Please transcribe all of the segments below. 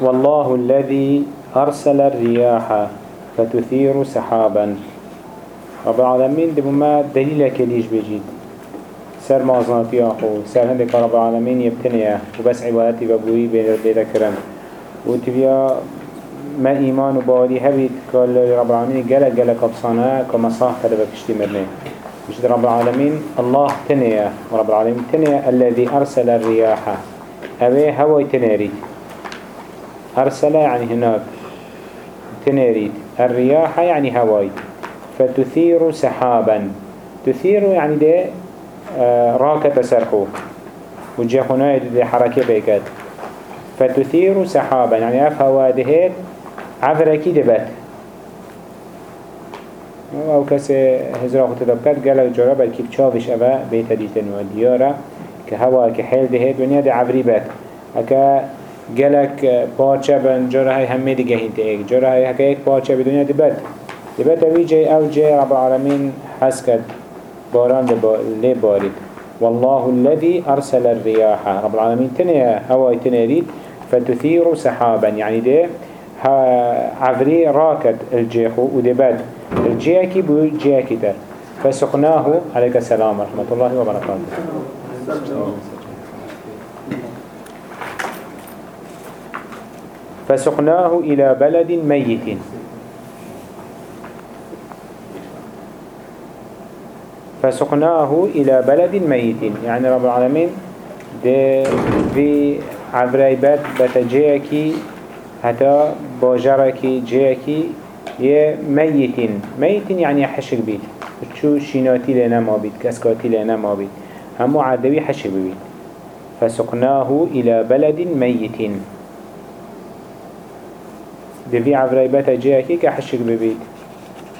والله الذي أرسل الرياح فتثير سحابا. رب العالمين دبو ما دليلك ليش بجيد سر مازناتي أخو سر هندك رب العالمين يبتنيه وبس عبادتي ببوي بين ذكرن وتبيا ما إيمان وبالي هبيت قال رب العالمين قال قال كبصانا كما صاح كده بكشتي مرنه مش رب العالمين الله تنيا ورب العالمين تنيا الذي أرسل الرياح. أبي هوا تنيري أرسل يعني هناك تنيري. الرياح يعني هواي. فتثير سحابا. تثير يعني ده آه، راكة سرحو. وجهنا دي حركة بيكات فتثير سحابا. يعني أف هوا دهيت عفركي دبت أو کسی هزار خود دبکت گل جارا بلکی بچاوش اوه بیت دیتن و دیارا. که هوا که حیل ده عفری بد اکا گلک پاچه بن جارا های همه دیگه هینت ایک جارا های هکا ایک پاچه بدنیا دبت دبت اوی جای أو جای رب العالمین حس کد باران لی بارید. والله الذي أرسل الرياح. رب العالمين تنيا هواي تنيريد فتثير سحابا. يعني ده عفري راكت الجيخو ودبد الجيكي بو جيكي تر. فسقناه عليك السلام ورحمة الله وبركاته فسقناه إلى بلد ميت. فسقناه إلى بلد ميت. يعني رب العالمين ده في عبريبات بتجيكي حتى باجركي جيكي يه ميتين ميتين يعني حشك بيت شو شيناتي لنا ما بيت كسكاتي لنا ما بيت همو عدوي حشك بيت فسقناه إلى بلد ميتين دفي عبريبات جيكي كحشك ببيت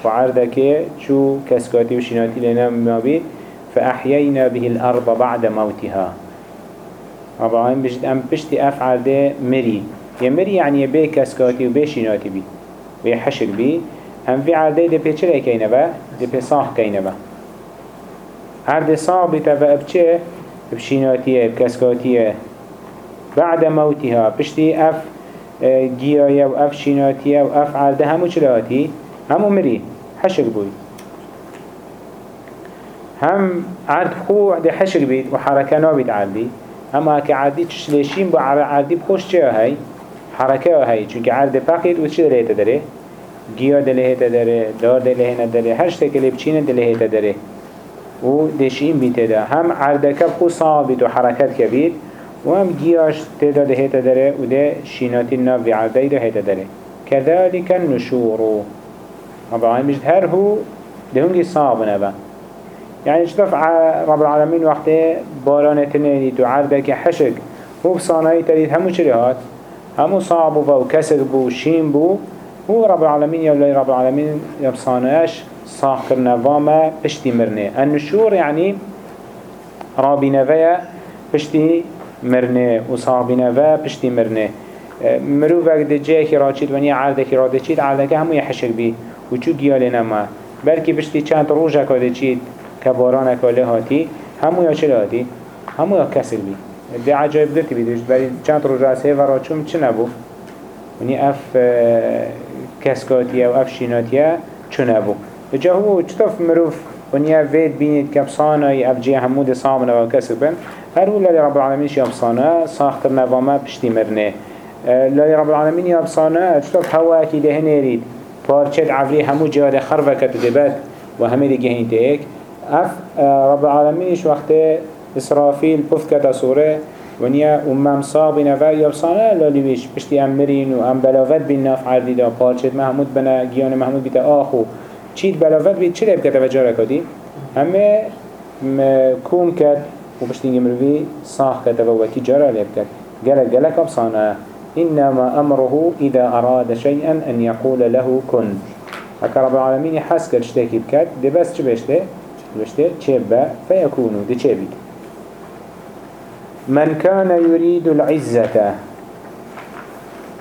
وعردك شو كسكاتي وشيناتي لنا ما بيت فأحيينا به الأرض بعد موتها. طبعا بجد أم بشتي أفعل ده مري يمري يعني بي كسكاتي وبي شيناتي بي بي حشك بي هم في عرده ده بي چره كينه با ده بي صاح كينه با عرده صاح بتفا بچه بشيناتيه بكسكاتيه بعد موتها بشتي أف جيايا و أف شيناتيه و أف عرده همو چلاتي همو مري حشك بوي هم عرد خو عده حشك بيت وحركة نابد عردي اما که عردی چشلشین با عردی بخوش چه هی؟ حرکه هی چونکه عرد پقید و چه دلیه داره؟ گیا دلیه داره، دار دلیه نداره، هر شکلی بچینه دلیه داره. و دشین بیته ده هم عردکه خو صابت و حرکت کبید. و هم گیاش تعداد هیت داره و ده شیناتی ناوی عرده ده هیت داره كذلك النشور. طبعا مش هر هو لهنجي صعب نبا يعني شطف رب العالمين وقته باران تنينيت وعردك حشق هو بصانعي تريد همو چري هات همو صعب بو وكسر بو شين بو. هو رب العالمين يا رب العالمين يبصانعش صاح كرنا واما بشتي مرنه. النشور يعني رابي نفايا بشتي مرنه وصابي نفا بشتي مرنه. مروفك ده جاكي راچيد ونيا عردك راده چيد عردك همو يحشق بي وچو گيالي نما. بلكي بشتي چند روژه كاده چيد كباران كاله هاتي همو يا چه هاتي همو يا كسل بي ده عجایب گرتی بیدوش برای چند روز از هیو را چون چه نبو؟ ونی اف کسکاتیه و اف شیناتیه چه نبو. جا هو چطف مروف اف وید بینید که اف جی همود صامنه و کسب بن؟ هر هو لدي رب العالمین شیام أبصانه ساخت نوامه پشتی مرنه. لدي رب العالمين يا أبصانه أجتب هوا أكيد هنا يريد پارچه عفري همو جواد دباد و همه دیگه این تیک اف رب العالمين اسرافیل وقت إسرافيل بفكة صورة ونیا امم صابین یاب یابسانه لالیویش پشتی امرین و ام بلاوت بین ناف عردی دا پارچه محمود بنا گیان محمود بیت آخو چید بلاوت بید چی لب کت و جارا کدی؟ همه کم کد و بشتي مروي صاح كتا وكي جارة لب كت قلق قلق أبصانا إنما أمره إذا أراد شيئا أن يقول له كن. هكا رب العالمين حس كت شتاكي بكت دي بس چه بشته؟ بشته چه با فيكونو دي چه بيت من كان يريد العزة.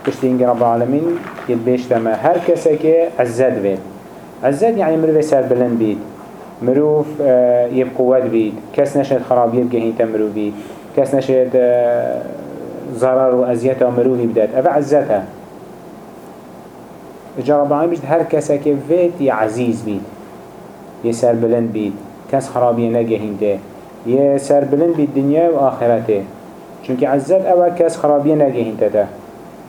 تشتين رب العالمين يتبيش تما هر كسك عزت بيت عزت يعني مروف سر بلند بيت مروف يبقوات بيت. كس نشد خراب يبقى هين تمرو بيت. كس نشد ضرر و اذیت مروی بداد اوه عزتها. جا رب العالمين بجد هر کسا که وید یه عزیز بید یه سر بلند بید کس خرابی نگهینده یه سر بلند بید دنیا و آخرته. چونك عزت اوه کس خرابی نگهینده ده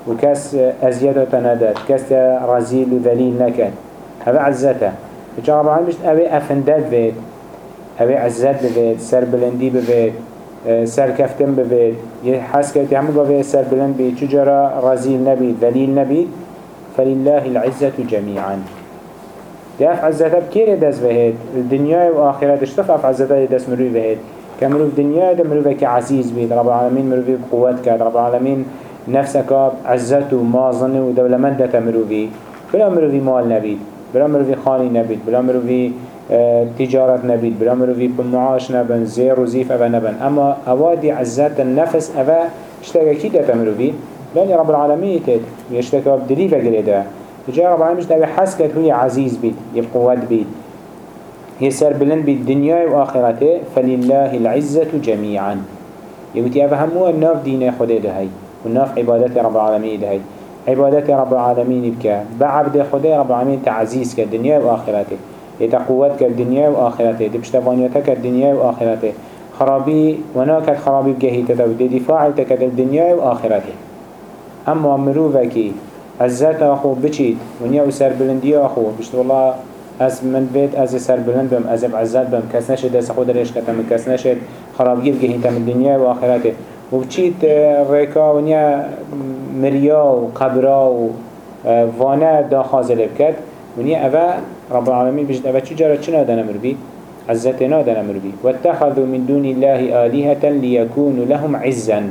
و کس ازیادت نداد کس رزیل و ذلیل نکد اوه عزته. جا رب العالمين بجد اوه افندد بید اوه عزت بید سر بلندی بید سر كفتن ببید یه حس کرد همه گاوه سر بلند بید چجارا رزیل نبید ذلیل نبید؟ فلله العزة جميعا داف عزته بكير دست بهید الدنيا و آخرت. اشتفاف عزته دست مروي بهید كمروف دنيا ده مروفه كعزيز بيد رب العالمين بقوات كاد رب العالمين نفسك عزته ومازن ودولمند ده مروفه بلا مروفه مال نبيد بلا مروفه خاني نبيد بلا مروفه تجارت نبید بلا مروی معاش نبن زیر و زیف نبن. اما اوادی عزت النفس اوه اشتاقه کی داتا مروی لانی رب العالمین تید یشتاقه بدلی فقریده جا رب العالمین اشتاقه حس کد هوی عزیز بید یه قوت بید. سر بلند بید دنیای و آخرته فلله العزة جميعا يقول اوه همو الناف دين خده دهي والناف عبادت رب العالمين دهي عبادت رب العالمين بك. بعبد خده رب العالمين تعزيز كالدنيا وآخرته يتا قوت كالدنيا وآخرته دي بشتفانيتا كالدنيا وآخرته خرابي وناكت خرابي بجهيتا دو دي دفاع تكد الدنيا وآخرته أما مروفكي عزت أخو بچيت ونيا وسر بلندي أخو. بشت والله از من بيت از سر بلند بم از عزت بم. کس نشد دست خود رش کتم کس نشد خرابگی بگهین تم دنیا و آخرته و بچیت ریکا ونیا مریا و قبرا و وانه دا خازل بکد ونیا اوه رب العالمين بجد أبا چجارة چنا دانا مربي عزتنا دانا مربي واتخذوا من دون الله آلهة ليكونوا لهم عزا.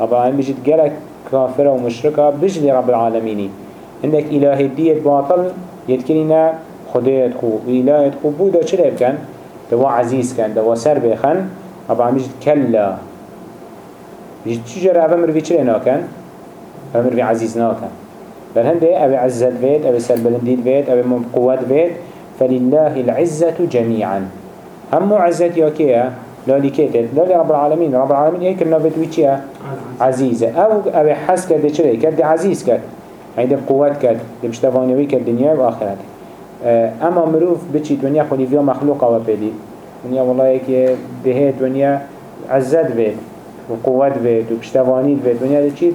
رب العالمين بجد قالك كافرة ومشركة بجل رب العالمين عندك إله الدية باطل يتكلنا خديت خو. وإله خو بودا چلب كان دوا عزيز كان دوا سر بيخن. رب العالمين بجد كلا. چجارة أبا مربي چلنا كان أبا مربي عزيز ناكن بل هنده أبي عزت بيت أبي سلبلنديد بيت أبي قوات بيت فلله العزة جميعا هم عزت ياكيا لالي كيتت لالي رب العالمين رب العالمين هيك النبت ويتشيا عزيزة أو أبي حس كده شري كده عزيز كده عند قوات كده بشتفانيوي كالدنيا وآخرته اما مروف بچی دنیا خودی ویا مخلوق و پیدی دنیا والله یک دهه دنیا عزت بید و قوت بید و پشتوانید بید دنیا چی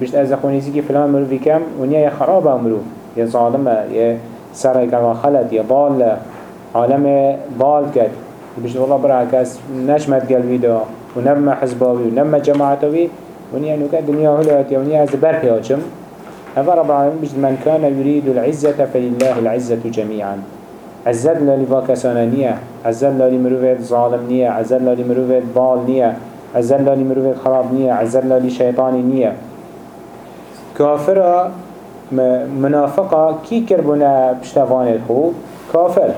بيشت از خونيزي كي فلان مروفي كم ونيا يا خراب مروف. يا ظالمة يا سرعي كما خلت يا ضال عالم ضال كد بيشت والله برا كاس نشمت قلبي دا ونما حزباوي ونما جماعتوي ونيا نوكا دنيا هلات يا ونيا زبر هياتشم هذا رب العالمين بيشت من كان يريد العزة فلله العزة جميعا عزت لالي فاكسانا نية عزت لالي مروفت ظالم نية عزت لالي مروفت ضال عزت لالي مروفت خراب نية عزت لالي شيطاني نية. كافر منافقة كي كربنا بشتفان الخو كافر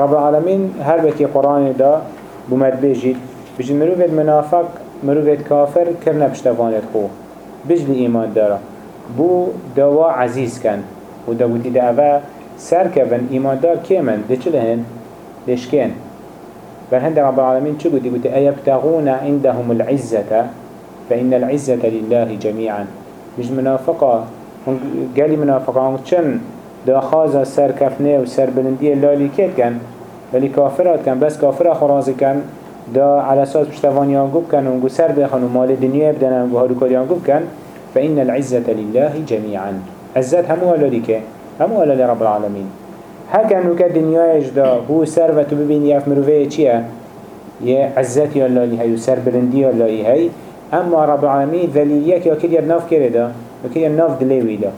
رب العالمين هر قرآن دا بمد بيجيد بجد مروفت منافق مروفت كافر كرنا بشتفان الخو بجل إيمان دارا. بو دوا عزيز كان و داوتي دا أفا سر كفن إيمان دار كيمن دي چلهن ليش كين فهند رب العالمين چو قد يقول أيبتغون عندهم العزة فإن العزة لله جميعا. مش منافقة. قالي منافقة. چن دا خازا سر كفنة و سر بلندية. لالي كيت كان؟ لالي كافرات كان. بس كافرة خرازي كان. دا على أساس پشتوان يانگوب كان. ونگو سر بخن و مال دنيا بدن ونگو هارو كان. فإن العزة لله جميعا. عزت همو لالي كي همو لالي رب العالمين. هكا نوكا دنيا دا. هو سر و تو ببين يف مروفيه چيه يه عزت يا لالي هاي و سر بلندية لالي هاي اما رب العالمين ذليليك يا كريا ناف كريدا وكريا ناف دليوي دا.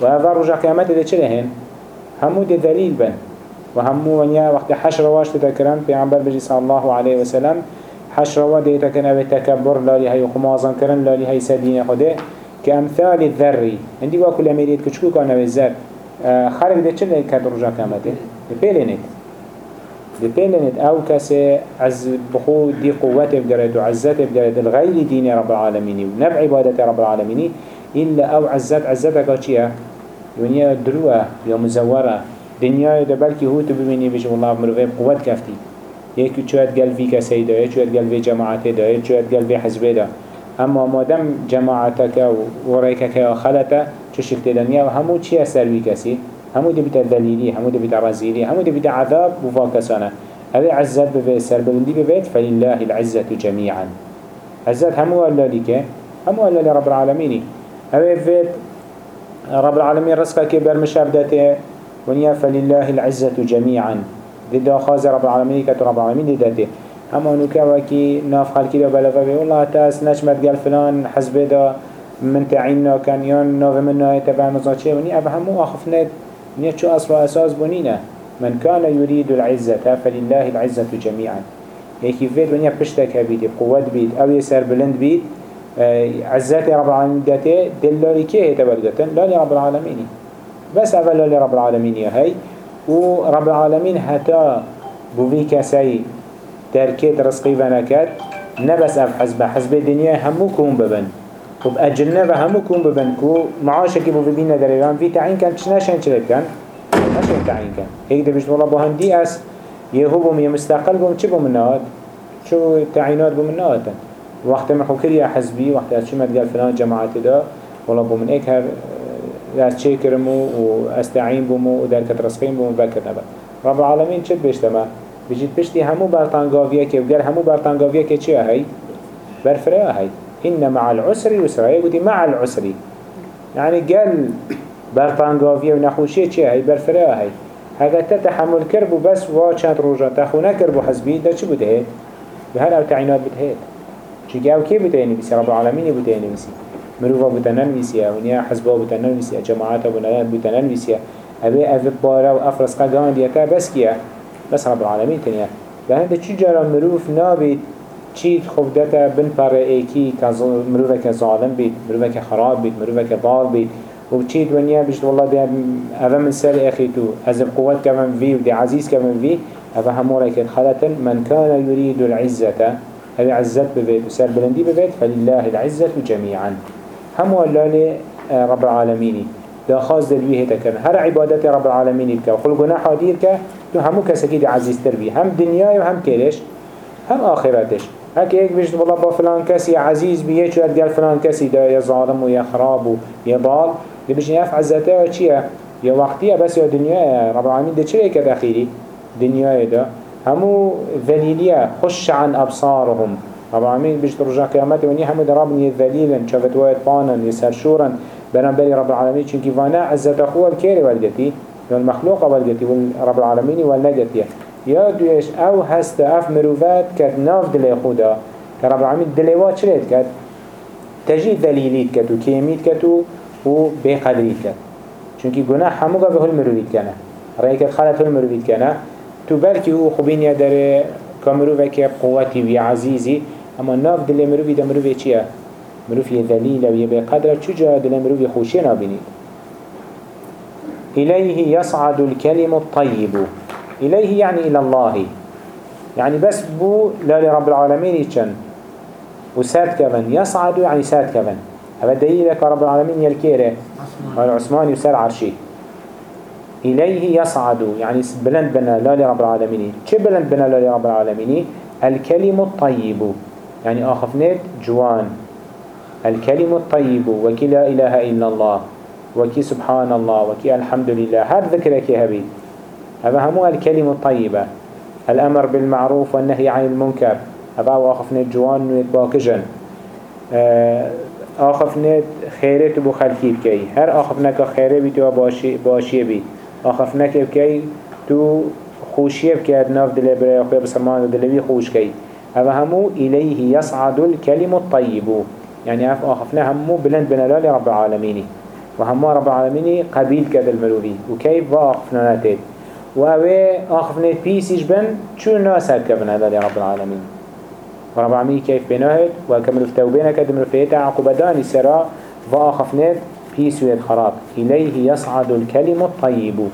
وهذا رجع قيامت ده چه هن همو ده دليل بن وهمو ونيا وقت حشر واش تذكرن پیغمبر بجي صلى الله عليه وسلم حشر وا ده تكن بتكبر لا لهي خمازن كرن لا لهي سدين خده كامثال الذري عندي واكل اميريت كچكو كان بالذر خارج ده چه كد رجع قيامت ده بيلنت لبيلنت أو كسي عز بخو دي قوته بقرد وعزته بقرد الغير دين رب العالمين ونبع عبادة رب العالمين إلا أو عزت عزتك چيا دنيا دروة يا مزورة. دنيا ده بلكي هو تبيني بيش والله مروفي بقوة كفتي يكي شوية قل في كسي دا شوية قل في جماعته دا شوية قل في حزبه دا اما مادم جماعتك وريكك خلطه چشك تدنيا وهمو چي أسر في كسي همو دي بتا دليلي همو دي بتا رزيلي همو دي بتا عذاب وفاكسانة. هذا عزت بفيت سر بلندي بفيت فلله العزة جميعا. عزت همو ألا لك همو ألا لرب العالمين هذا بفيت رب العالمين رزقك برمشابدته ونيا فلله العزة جميعا. ضد خاز رب العالمين كتو رب العالمين دته اما نوكا وكي ناف خالكي دا بلفا بي والله تاس نشمت قال فلان حزب دا. من تعيننا كان يون ناف منا يتبع مزاچه وني ابا همو اخفنت نيا شو اصل أساس بنينا من كان يريد العزة فلله العزة جميعا هيك فيد ونيا بشتك بيت بقوة بيت أو يسر بلند بيت آه، عزات رب العالمين داته دلالي كيه تبرجتن لا رب العالمين بس أول لرب العالمين يا هاي ورب العالمين حتى بوفي كسي تركيت رزقي ونكت نبس أف حزب حزب الدنيا همو كون ببن. وب أجلنا همو كون ببن كو معاشك بوفي بينا دريران في تعين كان تشناشن شرب كان نشن تعين كان هيك بيش والله بهندي أس يهوبهم يمستقل بهم چه بمنات شو تعينات بمنات وقت ما حكريا حزبي وقت أشمت قال فلان جماعة ده والله بمن ايك هر از چه کرمو و استعین بومو و درکت رسخین بومو بکر نبا رب العالمین چه بشتما بجید پشتی همو برطانگاویه که وگر همو برطانگاویه که چه هی برفره هی إن مع العسر يسرا. يقولي مع العسر. يعني قال برطانقافية ونخوشية چه هاي برفره هاي هذا تتحمل كربو بس وا چند روجا تخونا كربو حزبي ده چه بده هيد بهر أو تعينات بده هيد چه أو كي بده يعني بسي رب العالمين بده يعني بسي مروفا بتنن ويسيا ونيا حزبا بتنن ويسيا جماعتا بتنن ويسيا أبي أفي بارا وأفرس قدان ديكا بس كيا بس رب العالمين تنيا لهند چو جرا مروف چيت خفدتا بن پر ايكي مروفا كظالم بيت مروفا كخراب بيت مروفا كضال بيت وبتشيت ونيا بيشت والله دي أفا من سال أخيتو أزب قوات كمان في ودي عزيز كمان في أفا همورا كد خلطا من كان يريد العزة هذا عزت ببيت وسال بلندي ببيت فلله العزة جميعا. همو اللالي آه، رب العالمين دا خاص دلويه تكن هر عبادات رب العالمين بك وخل جناح دير ك تو همو كسكيد عزيز تربي هم دنيا وهم كيرش هم آخرتش هك هيك بيجد والله با فلان كسي عزيز بيه شو فلان كسي دا يا ظالم ويا خراب ويا ضال دي بيجي يف عزته وشيا يا وقتية بس يا دنيا رب العالمين ده شريك داخلي دنيا ده همو ذليلية خش عن أبصارهم رب العالمين بيش رجع قيامته وني حمد ربني ذليلا شافت وايد بانا يسرشورا بنبري رب العالمين چونكي فانا عزت أخوه الكيري والدتي والمخلوق والدتي والرب العالمين والنجتي يا دويش أو هست اف مروفات كد ناف دلي خدا كرب العالمين دليوات شريت كد تجي دليليت كد وكيميت كد وبقدريت كد چونكي گناح هموغا به المروفيت كنا رأيك خلت المروفيت كنا تو بلكي هو خبين يدر كمروفك قوتي وعزيزي اما ناف دل مروفي ده مروفي چيه مروفي ذليل ويبقى قدر چجا دل مروفي خوشي نابينيد إليه يصعد الكلم الطيب إليه يعني إلى الله. يعني بس بو لا لرب العالمين يتشن وساد كفن يصعد يعني ساد كفن هذا دليلك رب العالمين يلكيره. عثمان. يسار عرشي. إليه يصعد. يعني بلند بنا لا لرب العالمين. كيف بلند بنا لا لرب العالمين؟ الكلم الطيب. يعني آخفنت جوان. الكلم الطيب. وكي لا إله إلا الله. وكي سبحان الله. وكي الحمد لله. هذا ذكرك يا هبي. هذا همو الكلم الطيبة. الأمر بالمعروف والنهي عن المنكر. هذا آخفنت جوان ويتباكجن. آه، آخفنت خيرت بو خلقي بكي هر آخفنك خيري بيتوا باشي, باشي بي آخفنك بكي تو خوشيه بكي ناف دل برای أخويا بسرمان دلوي خوش كي هذا همو إليه يصعد الكلم الطيب يعني أف آخفنا همو بلند بنلال رب العالمين وهمو رب العالمين قبيل كد الملوبي وكيف وآخفنا نتد وأوي آخفنا بيسيش بن شو الناس هكذا بنلال رب العالمين رب العالمين كيف بناهد وكمل التوبين كدم الفيتا عقوبدان سرا وآخفنا بيس ويد خراب إليه يصعد الكلم الطيب.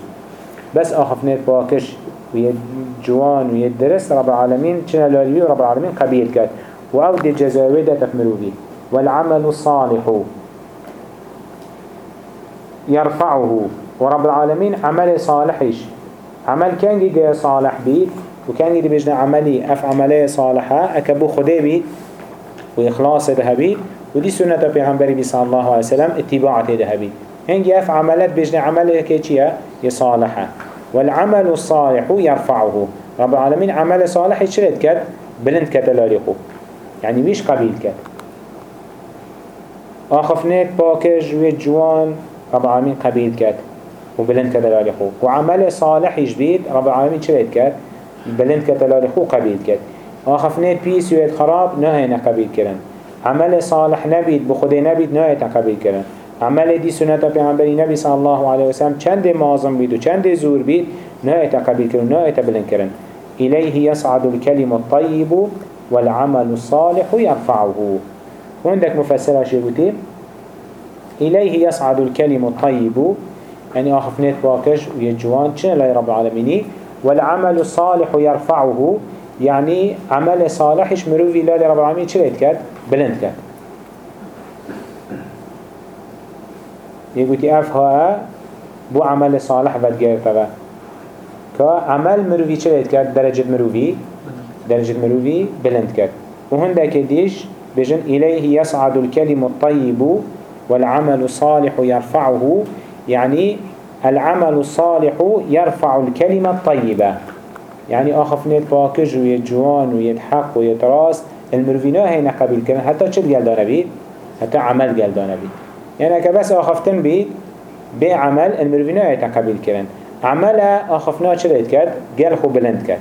بس آخفنا باكش ويد جوان ويد درس رب العالمين چنا لاليوي رب العالمين قبيل كد وأود الجزاوي تكملوا به والعمل الصالح. يرفعه. ورب العالمين عمل صالحش عمل كان جي صالح بيت وكان يدي بجنا عملي أف عملية صالحة أكبو خده بيت وإخلاص ده بيت ودي سنة پیغمبری بی صلی الله عليه وسلم اتباعته ده بيت هنجي أف عملات بجنا عملية كيشيا يصالحة والعمل الصالح يرفعه رب العالمين عمل صالح يشرد كد بلند كتلاليخو يعني بيش قبيل كد آخفنيت باكج ويجوان رب العالمين قبيل كد وبلند كتلاليخو وعمل صالح يجبيد رب العالمين شرد كد بلند كتلاليخو قبيل كد آخفنيت بيس ويد خراب نهينا قبيل كرن عمل صالح نبيد بخده نبيد نهينا قبيل كرن عمل دي سنة پیغمبری نبی صلی الله علیه وسلم چند معظم بید و چند زور بید نهایت قبیل کرن نهایت بلند کرن. إليه يصعد الكلم الطيب والعمل الصالح يرفعه وعندك مفسرة شيء إليه يصعد الكلم الطيب يعني أخفنيت باكش ويجوان لا رب العالمين؟ والعمل الصالح يرفعه. يعني عمل صالح مروفي لا رب العالمين؟ شنو يتكاد؟ بلند كاد يقولي أفها بو عمل صالح بدقير تبا كعمل مروفي چه كد درجة مروفي درجة مروفي بلند كد وهندك ديش بجن إليه يصعد الكلم الطيب والعمل الصالح يرفعه. يعني العمل الصالح يرفع الكلمة الطيبة. يعني آخف نيت باكج ويجوان ويتحق ويتراس المروفينا هنا قبل كلمة حتى چل قال دانا بيت حتى عمل قال دانا بيت يعني كبس آخفتن بيت بعمل المروفينا يتقبل كلمة عمل آخفنا چلت كد قال خو بلند كد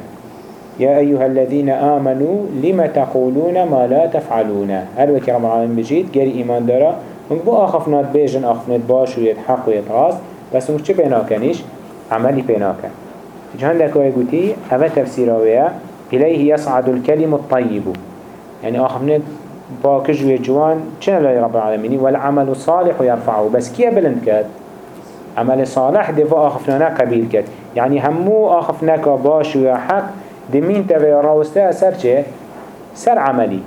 يا أيها الذين آمنوا لما تقولون ما لا تفعلون؟ هل وكي رب العالمين بجيت؟ قال إيمان دارا. ونك بو آخفنات بيجن آخفنات باش ويتحق ويتغاز بس ونك چه بيناكنيش عملي جهان دكو يقولي أما تفسيره إليه يصعد الكلم الطيب يعني آخفنات باكج ويجوان چنه لا رب العالمين والعمل الصالح يرفعه بس كيه بلند كد عمل صالح دفا آخفنا قبيل كد يعني همو آخفنا باش و حق دمين تبا راوسته سر چه؟ سر عملي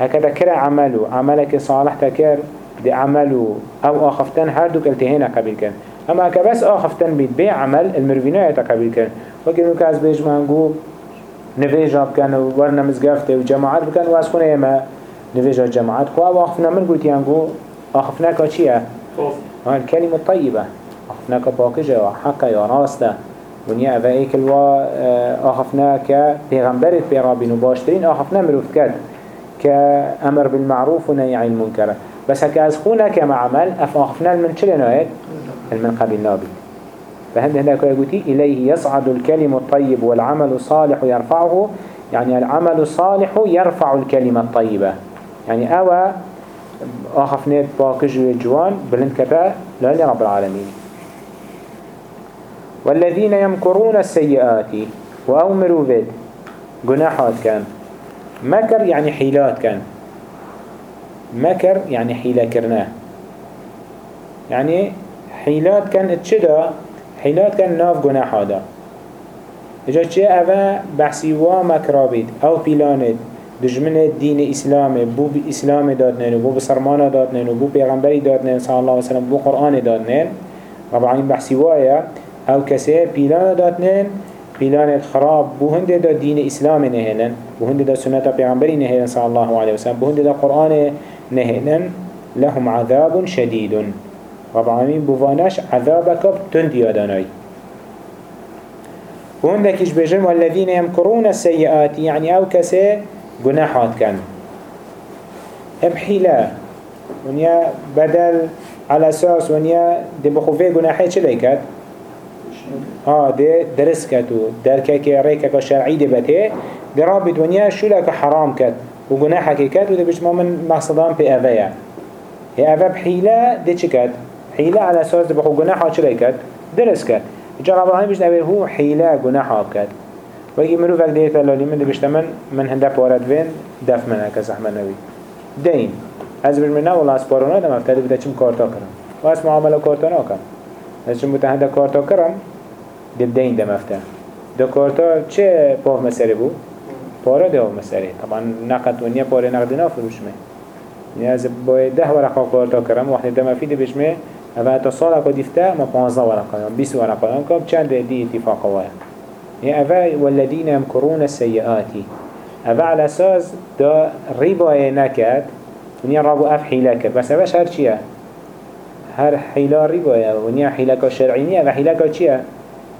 هكذا كرا عملو عملك صالح تكر دي عملو أو آخفتن هر دوك التهينا قبيل كن. أما هكا بس آخفتن بيت بي عمل المروفينو يتقبيل كن. وكذا كاز بيج مانقو نفيجا بكن ورنا مزقفته وجماعات بكن واسخونه يما نفيجا الجماعات خو أو آخفنا من قلت يانقو آخفنا كا چيه؟ الكلمة الطيبة آخفناك باكجة وحقا يا راستا ونيا أفا ايك الوا آخفناك پیغمبرت بيرابين وباشترين آخفنا مروف كد كأمر بالمعروف عن المنكر بس هكا از خونك ما عمل اف آخفنا المن چلي نوعد المن قبل نابي فهند هناك يقولي إليه يصعد الكلم الطيب والعمل الصالح يرفعه يعني العمل الصالح يرفع الكلمة الطيبة يعني أوا آخفنات باكج وجوان بلند كتا لا رب العالمين والذين يمكرون السيئات وأو مروفيد جناحات كان مكر يعني حيلات كان مكر يعني حيلة كرناه. يعني حيلات كان اتشدا حيلات كان ناف جناح هذا إجا چه أفا بحثي ومكرابيد أو بيلاند دجمن الدين إسلامي بو إسلام دادنين بو بسرمان دادنين بو بيغمبري دادنين صلى الله عليه وسلم. بو قرآن رب العالمين بحثي وايا أو کسی پیلان دادنن پیلان خراب. بو هنده دا دین اسلام نهنن. بو هنده دا سنت پیغمبری نهنن صلی الله علیه وسلم. بو هنده دا قرآن نهنن لهم عذاب شدید رب العالمین بوانش عذابك تند ياداناي وهندكش بجن والذين يمكرون السيئات يعني أو كسي جناحات كان ابحيلا ونيا بدل على أساس ونيا دي بخوفي جناحي چلي ها ده درس كت و دركه که ریکه شرعی ده بته ده راب دنیا شو لك حرام كت و گناح كت و ده بيش ما من مقصدان في اوه هي اوه بحيلة ده چه كت حيلة على أساس ده بخو گناح چه كت درس كت جا رب العالمين بيش اوه هو حيلة گناح كت ويجي مروفك ده تلالي من ده بيش تمن من هنده پارد وين دف منه كزحمه نوي دين از بيش منه والله اسپارونا ده مفتده بده چم کارتا کرم. و اس معامله کارتا ناکم. از چم بده هنده کارتا کرم دبدين دمفته دو كارتا چه پاف مسره بو؟ پارا ده مسره طبعا نقد ونیا پاره نقد نافروش می نیاز باید ده ورقه کارتا کرم وقتی ده بشمه اوه تا سال اکا دیفته ما پانزده ورقه هم بیس ورقه هم کم چند دی اتفاق وای يعني أفا والذين يمكرون السيئات أفا على أساس دا ربا نكت ونيا رابو أف حيلك بس أفا شهر چيا هر حيلا ربا ونيا حيلك أفا حيلك چيا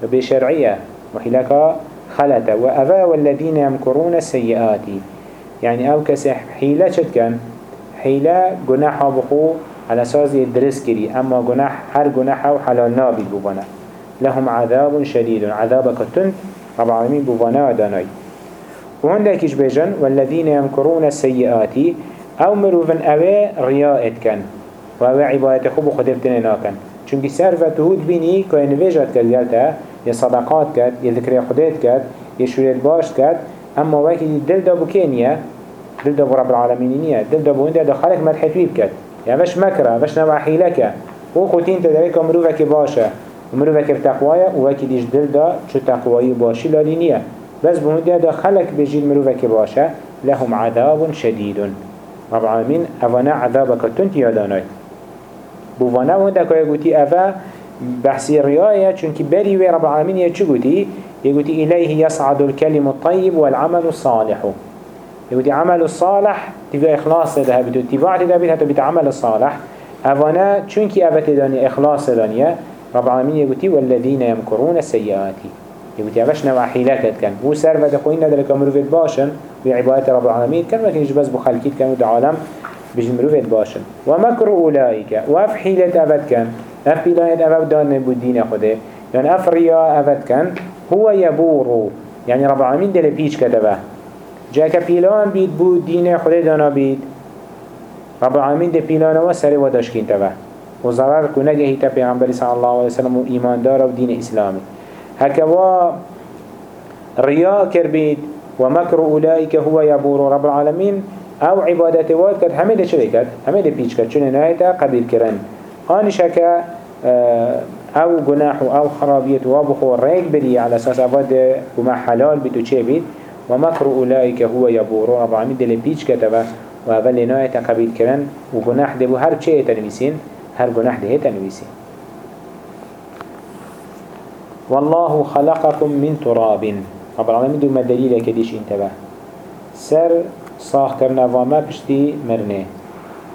بشرعية وحيلك خلطة وأفا والذين يمكرون السيئات يعني أو كسي حيلة شد كان؟ حيلة جناح بخو على أساس يدرس كري. أما جناح هر جناح وحلال نابي ببنا لهم عذاب شديد. عذاب كتن رب العالمين ببنا داناي وهندك إيش بيجن؟ والذين يمكرون السيئات أو مروفن أوي رياء كان. وأوي عبادة خوب خدفتن ناكن چونك سر و تهود بینی که نویجت کرد یا صدقات کرد یا ذکر خودت کرد یا شوریت باش کرد اما وقتی دل دا بو کنیه دل دا بو رب العالمین نیه. دل دا بو هنده دا خلق مدحتویب کرد يعني وش مكره وش نوع حيلك و خوتين تدريك مروفك باشا ومروفك بتقوايا وكي ديش دل دا شو تقواي باشي لالينية بس بهنده دا خلق بجيل مروفك باشا لهم عذاب شديد رب العالمين أفنا عذابك تنتي يداناي بوانا وهنده كي يقولي أفا بحثي رياية چونك بري وي رب العالمين قولي يقولي إليه يصعد الكلم الطيب والعمل الصالح. يقولي عمل الصالح تبقى إخلاص ده بدو اتباع ده بيت هتو بيتعمل الصالح أفانا چونك أفت داني إخلاص دانية رب العالمين يقولي والذين يمكرون السيئات يقولي أفش نوع حيلات كان هو سر ودخوين ندرك مروفت باشن بعبادة رب العالمين كان كنش بس بخلقيت كانوا دعالم بجي مروفت باشن. ومكر أولئك وأف حيلة أفت كان أف بلايت أفت دان بودين خده يعني أف رياء أفت كان هو يبور يعني رب العالمين دل بيش كتبه جاك بيلان بيت بود دين خده دانا بيت رب العالمين ده بيلان و سر و داشكين تبه و ضرر كنه هيتا پیغمبر صلى الله عليه وسلم و ايمان دار و دين اسلامي هكذا رياء كربيت ومكر أولئك هو يبور رب العالمين أو عبادت واد كد همه ده چه كد همه ده پیچ كد چون نهايتا قبيل كرن آنش هكا أو گناح أو خرابيت و بخور ريك بري على أساس أفاد وما حلال بتو چه بيت. ومكر أولئك هو يبور رب العالمين دل بيج كتبه. وأول لناية قبيل كرن. وجناح دبو هر شيء تنويسين. هر جناح ده تنويسين. والله خلقكم من تراب. رب العالمين دو مدليل كديش انتبه. سر صاح كرنا وما بشتي مرنه.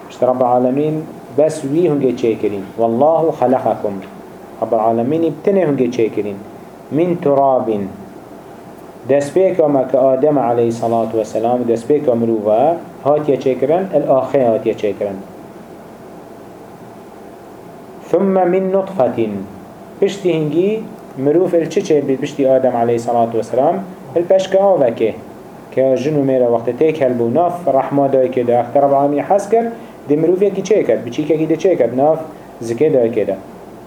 بشت رب العالمين بس وي هنجي تشيكرين والله خلقكم رب العالمين ابتنه هنجي تشيكرين من تراب دست پیکا ما که آدم علیه الصلاة والسلام دست پیکا مروفا هات یا چکرن الآخر هات یا چکرن ثم من نطفة. بشتي هنجي مروف الچه بشتي آدم عليه الصلاة والسلام البشك آوكه كجنو ميرا وقت تيك هلبو ناف رحمة داي كده اختر رب العالمين حس دي مروف يكي چه كد بچي كي ده چه كد ناف زكي داي كده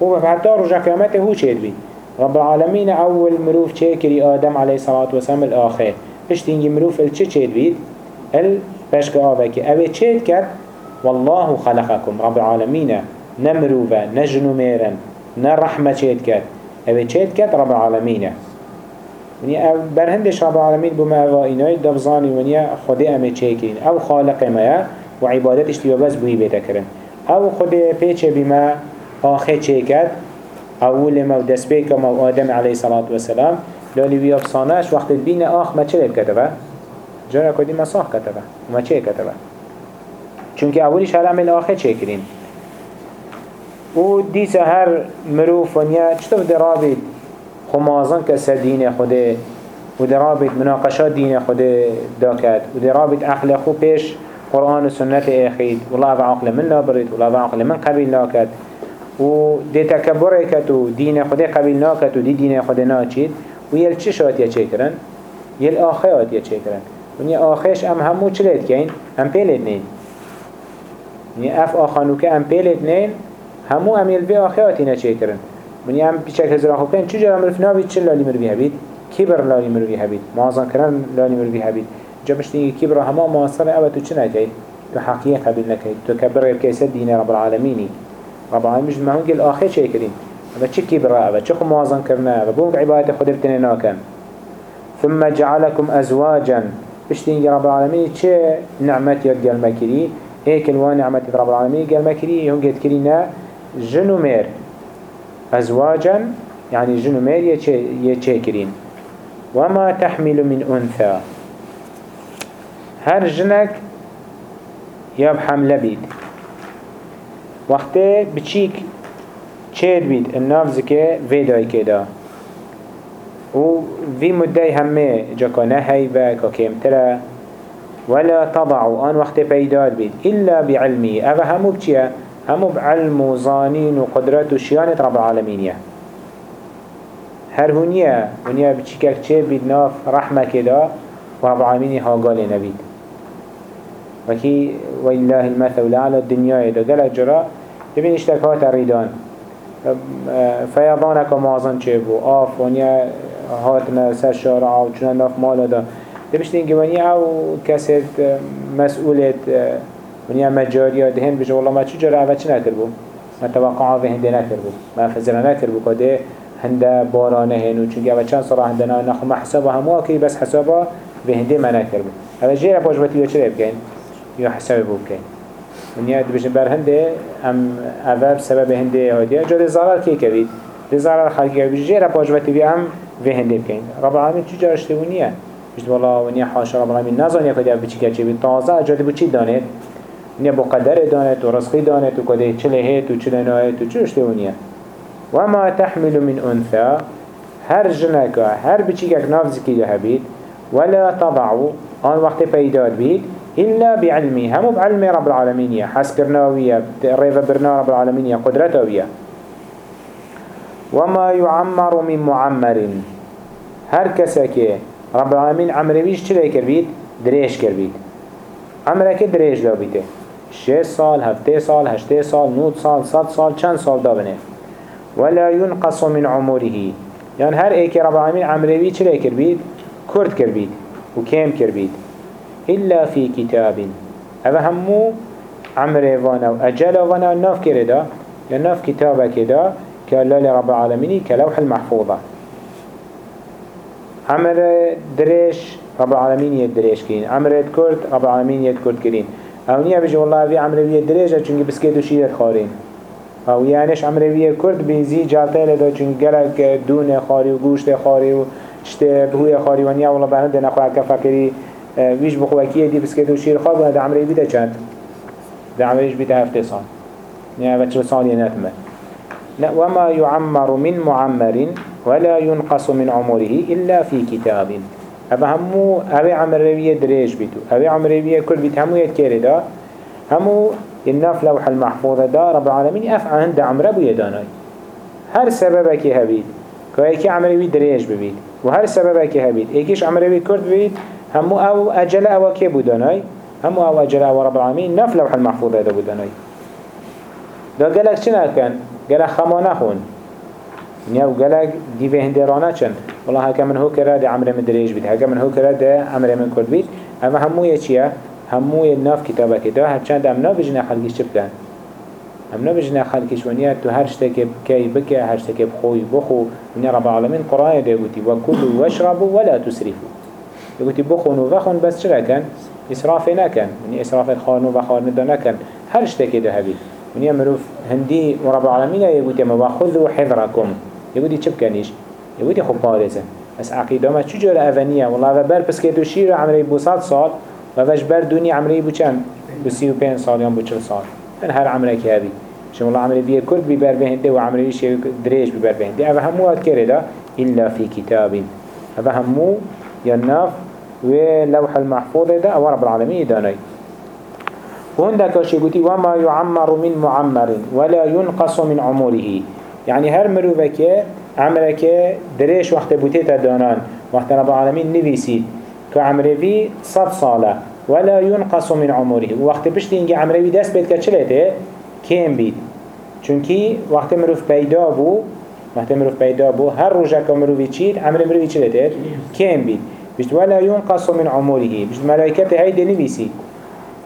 هو حتى رجع قيامته هو چه بي رب العالمين أول مروف شاكري آدم عليه الصلاة والسلام الآخر؟ إيش تنجي مروف الچه چيد بيد البشك آوك أبي چيد كد والله خلقكم رب العالمين نمروفا نجنو ميرا نرحمة چيد كد أبي چيد كد رب العالمين ونیا برهندش رب العالمين بما وإناي دفزاني ونیا خده أمي چيكين أو خالق ما وعبادت اشتبه بس بهي بيتكرن أو خده بيچه بما آخر چيكد اول ما دست بیک ما آدم علیه الصلاة والسلام لالی وی افسانهش وقت بین آخ ما چه کتبه؟ جارا کدی ما صاح کتبه ما چه کتبه؟ چونکه اولیش هر عمل آخه چه کرین و دیس هر مروف ونیا چطور درابید خمازن که سر دین خوده و درابید مناقشات دین خوده دا کد و درابید اخل خو پیش قرآن و سنت اخید والله عقل من لا برید والله عقل من قبیل لا کد و دی تکبر کت و دین خود قبیل ناکت و دی دین خود ناچید و یل چه شاید یا چه کرن؟ یل آخه آد یا چه کرن؟ و نی آخهش ام همو چلید کین؟ ام پیلید نین نی اف آخانو که ام پیلید نین همو ام یل بی آخه آتی نا چه کرن؟ و نی ام پیچک هزار آخو کن چجا امرف نابید چه لالی مروی هبید؟ کبر لالی مروی هبید معظم کرن لالی مروی هبید جا بشتی کبر همه معاصر أو تو چه نکید؟ تو حقیه قبیل نکید تو کبر کیسه دین رب العالمینی. رب العالمين مش ما هنجي الآخر شيء كريم هذا شيء كبرى هذا شيء موازن كرنا هذا بونك عبادة خد بتنينا كان ثم جعلكم أزواجا. بشتين رب العالمين شيء نعمت يرجع المكري هيك الوان نعمت رب العالمين قال مكري هنجي تكرينا جنومير أزواجا يعني جنومير يشي كرين وما تحمل من أنثى. هر جنك ياب حمله بيت وقت بچيك چید بيت الناف زكي فيداي كده و في مدة همه جاكا نهيبا كاكيمترا ولا تضع آن وقت بيداد بيت إلا بعلمي أغا همو بچيه همو بعلم وظانين وقدرات وشيانة رب العالمين هر هونيا هونيا بچيكك چه بيد ناف رحمة كده ورب العالمين ها قال نبيد وكي والله المثل الأعلى الدنيا ده قال جرا. تبين اشتكات الريدان فيضانك مازن چه بو؟ آف ونيا هاتنا سر شارع و چنا ناف مالا دا تبشتين جوانيا أو كسد مسؤولة ونیا مجاریا دهن بجه والله ما چی جرا اوه چی نکر بو ما توقعا به هنده نکر بو ما فزر نکر بو کده هنده بارانه هنو چونکه اوه چند سال هنده نخو ما حسابا همو بس حسابا به هنده ما نکر بو اوه جیر باجبتی یا چرا یا حساب بکن ونیا دبجن بر هنده ام اوه سبب هنده هادیه جا ده ضرر که کوید ده ضرر خلقی که بجه جیر باجبتی بی هم به هنده بکن رب العالمین چی جارشته ونیا بجد والله ونیا حاشا رب العالمین نزان یا کدی بچی که چی بی. تازه اجاده بو چی دانید نیا با قدر دانت و رزقی دانت و کده چله هیت و چله نایت و چوش دونیا وما تحمل من انثى هر جنكا هر بچيكك ناف زكي هبيت ولا تضعو آن وقت پیداد بيت إلا بعلمي. همو بعلم رب العالمين. حس كرناوية ريفا برنا رب العالمين قدرتوية وما يعمر من معمر. هر كساكي رب العالمين عمرويش چلي كربيت دريش كربيت عمرك دريش دو بيته شش سال هفته سال هشته سال نود سال صد سال چند سال دابنه ولا ينقص من عمره. يعني هر ايك رب العالمين عمره بي چرا كر بيت كرد كر بيت وكيم كر بيت إلا في كتاب. هذا همو عمره وأنا وأجل وأنا ناف كردا ناف كتابة كدا كالله لرب العالمين كلوح المحفوظة. عمر دريش رب العالمين يدريش كين عمر كرد رب العالمين يدكرد كرين. أو نیا بجه والله اوی عمرویه دریجه چونگی بسکه دو شیرت خارین أو یعنیش عمرویه کرد بینزی جالته لده چون گلک دون خاری و گوشت خاری و شته بهوی خاری و نیا والله برنده نخواه فکری ویش بخوکیه دی بسکه دو شیر خواه بنا ده عمروی بیده چند؟ ده عمرویش بیده هفته سال نیا و چل سال نتمه. وما يعمر من معمر ولا ينقص من عمره إلا في كتاب اوه همو عمرویه دریش بیتو. اوه عمرویه کل بیت همو کره دا. همو الناف لوح المحفوظ دا رب العالمین اف عند عمره بو یدانای هر سبب که هبید. که ایکی عمروی دریش ببید. و هر سبب که هبید. ایکیش عمروی کرد بید همو أو أجل أو که بودانای همو أو أجل أو رب العالمین نف لوح المحفوظ دا بودانای دا گلک چه نکن؟ گلک خمانه خون نیا و گلک دیوه هندرانه چند والله هكا من هو كرا ده عمر من دريج بيت هكا من هو كرا ده عمر من كرد بيت اما همو يچيا همو يناف كتابه كده هرچند ام نابجنا خلقش چه بكن ام نابجنا خلقش ونيا تو هر شتك بكي بكي هر شتك بخوي بخو. ونيا رب العالمين قرآن ده وكلوا واشربوا ولا تسرفوا. يقولي بخونوا وخون بس چرا كان إسراف نكن ونيا إسراف خانو وخان ده نكن هر شتك ده هبيت ونيا مروف هندي ورب العالمين يقولي ما خذوا حذركم يقولي چه بكنيش يودي خب بارزه بس عقيدة ما چجور أفنية والله بر بس كده شير عمري بو صد سال وفش بر دوني عمري بو چند بو سی و پین سال یا بو چل سال من هر عمره که هبی شما الله عمري بيه كرد ببر بهنده وعمري بيش دريش ببر بهنده أفا همو هاد كرده إلا في كتاب أفا همو يناف ولوح المحفوظ ده؟ أو رب العالمين داني وهندك شيقولي وما يعمر من معمر ولا ينقص من عمره. يعني هر مروفك عمرك دريش وقت بوتيتا دانان. وقت رب العالمين نفيسي. كعمره صد صالة ولا ينقص من عمره. وقت بشت إنجي عمره دست بيت كچلته كيم بيت. چونكي وقت مروف پیدا بو وقت مروف پیدا بو هر روزه که مروفی چید عمر مروفی چلته كيم بيت بشت ولا ينقص من عمره. بشت ملائكته هاي دنفيسي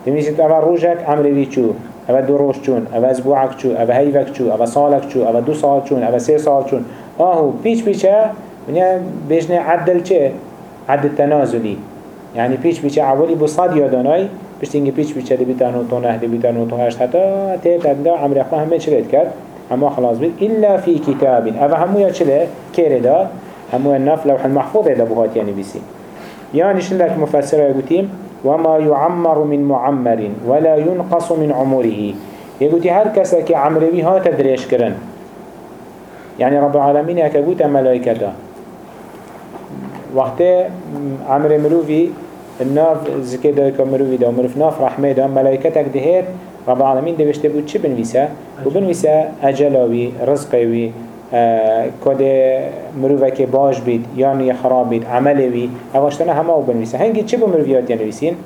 دنفيسي اول روزك عمره چو اول دو روز چون اول أسبوعك چو اول هیوک چو اول سالك چو اول دو سال چون اول سه سال چون. آهو پیچ پیچه ونیا بجنه عدل چه؟ عدل تنازلی. يعني پیچ پیچه اولی بو صد یادانای پشت اینگه پیچ پیچه دی بیتن و تو نه دی بیتن و تو هشت حتی تی تنده عمر اخواه همه چلید کرد. اما خلاص بید إلا في كتاب أفا همو يا كيري دا؟ همو الناف لوح المحفوظ بهات يعني بيسي يعني شندك مفسر يقولين وما يعمر من معمر ولا ينقص من عمره. يقولي هر كسا كي عمروي هات دريش كرن. يعني رب العالمين يكبوت ملائكته وقت عمر مروفي الناف زكي دا مروفي دا مروف ناف رحمة دا ملائكتك دهيت رب العالمين ده بشته بود چه بنویسه؟ و بنویسه اجلاوی کده مروفه که باش بید یا نی خراب بید عملوی اواشتنه همه أو بنویسه. هنگی چه بو مروفیات ینویسین؟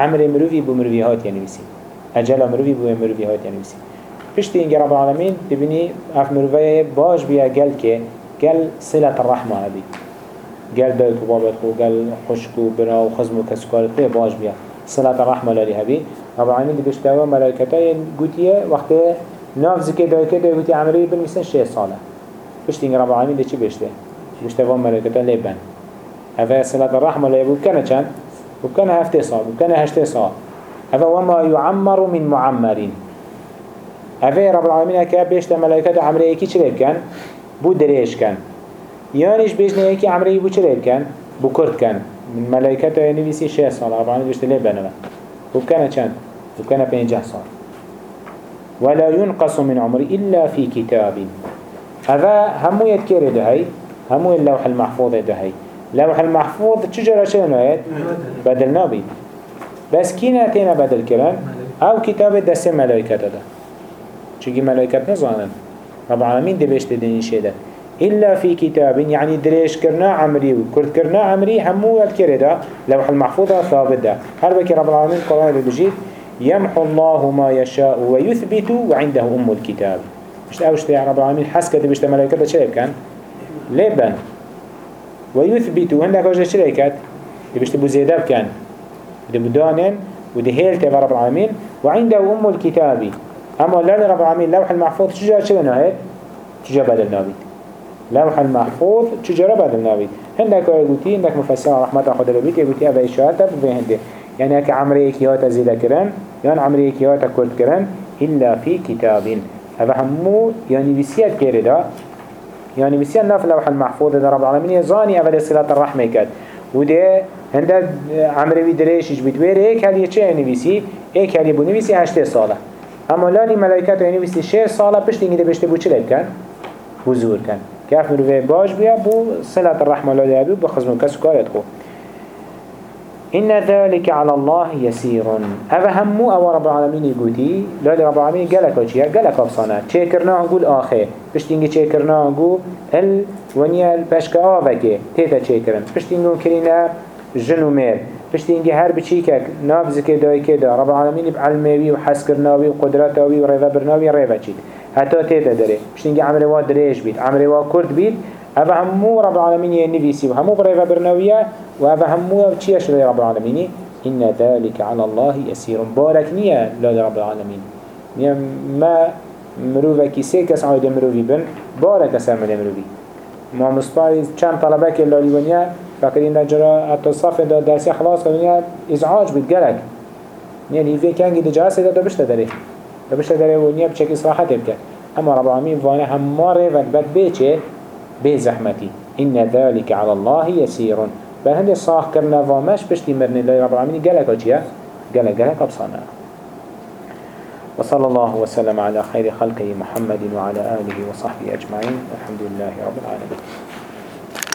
عمر مروفی بو مروفیات ینویسین اجلا مروفی بو مروفیات ینویسین پشتی اینگه رب العالمین تبینی اف مروفه باش بیا گل که گل صلت الرحمه هبید گل دایت و بابت خو گل خشک و برا و خزم و کسکارت باش بیا. صلت الرحمه لالی هبید رب العالمین دی بشتاوا ملائکتای گوتیه وقتی ناف زکی دایکه دی گوتی عمری بن میسن شه ساله. بشتینگ رب العالمین دی چی بشته بشتاوا ملائکتا لیبن. صلاة الرحمة لا يبقى كان كان وكان هفته صار وكان هشته صار هذا وما يعمر من معمرين هذا رب العالمين كا بيشت ملائكة عمري كي شريب كان بو دريش كان يانيش بيجنا كي عمري بو شريب كان بو كرد كان من يعني بيسي شيء صار رب العالمين بيشت ليبن وكان كان وكان بينجح صار ولا ينقص من عمري إلا في كتاب. هذا همو يذكر دهي همو اللوح المحفوظ دهي لوح المحفوظ تجرى شنو بدل نابي بس كينا تينا بدل كلام أو كتاب دست ملائكة ده چونكي ملائكة نظانا رب العالمين دي بيشت ديني شده. إلا في كتاب يعني دريش كرنا عمري وكرت كرنا عمري همو يذكر ده لوح المحفوظ ثابت ده هل بكي رب العالمين قرآن بجيد يمحو الله ما يشاء ويثبت وعنده أم الكتاب مش أوش يا رب العالمين حس كده بيشت ملائكة شايف كان لبن ويثبت هندك وجه شريكات بيشت بزيداب كان دي بدانن ودي هيل تبع رب العالمين وعنده أم الكتاب أما لا رب العالمين لوح المحفوظ شجرة شنو نهاية شجرة بدل نابي لوح المحفوظ شجرة بدل نابي هندك يقولي عندك مفسر رحمة الله خدا بيت يقولي أبا إشارة بفهنده يعني هكا عمري كياتا زيدا كرن يعني عمري كياتا كرد كرن إلا في كتاب هذا همو يعني بسيات كيردا يعني بسيات ناف لوح المحفوظ ده رب العالمين. يزاني أبدا صلاة الرحمة كد وده هنده عمري بيدريش بيت وير هيك هل يچه بسي هيك هل يبو نبسي هشتة سالة. أما لاني ملائكات بسي شه سالة پشت اینگه ده بشته بو چه كان؟ بزور كان. كيف مروفه باش بيا بو صلاة الرحمة لا بو بخزمو كسو كارت خو. إن ذلك على الله يسير. هذا همو أو رب العالمين يقولي؟ لا رب العالمين قالك وشيا قالك أفصانا تشكرنا نقول آخر بشتينجي تشكرنا نقول ال ونيا البشك آوكي تيتا تشكرن بشتينجو كرينا جنو مير بشتينجي هر بچيكك نابز كده كده رب العالمين بعلمي وحسكرناوي وقدرتاوي وريفا برناوي ريفا چيد حتى تيتا داري بشتينجي عمري وا دريش بيت عمري وا كرد بيت هذا همو رب العالمين ينفيسي وهمو بريفا برناوية وهذا همو تشيش رب العالمين؟ إن ذلك على الله يسير. بارك نية لا رب العالمين. ما مروفا كيسي كس عايد مروفي بن بارك سامل مروفي. ما مصطاري كم طلبك اللاليونيا فاكرين نجرا الصف دا درسي خلاص كنيا إزعاج بتجلك يعني في كان جد جلسة دا بشتا داري دا بشتا داري ونيا بشكل صراحة تبكى أما رب العالمين فانا هم مرة بد بيتش بزحمتي. إن ذلك على الله يسير. بل هندي صاح كرنا وماش بشتي مرني الله رب العالمين. قالك وجيا قالك قالك أبصانا. وصلى الله وسلم على خير خلقه محمد وعلى آله وصحبه أجمعين. الحمد لله رب العالمين.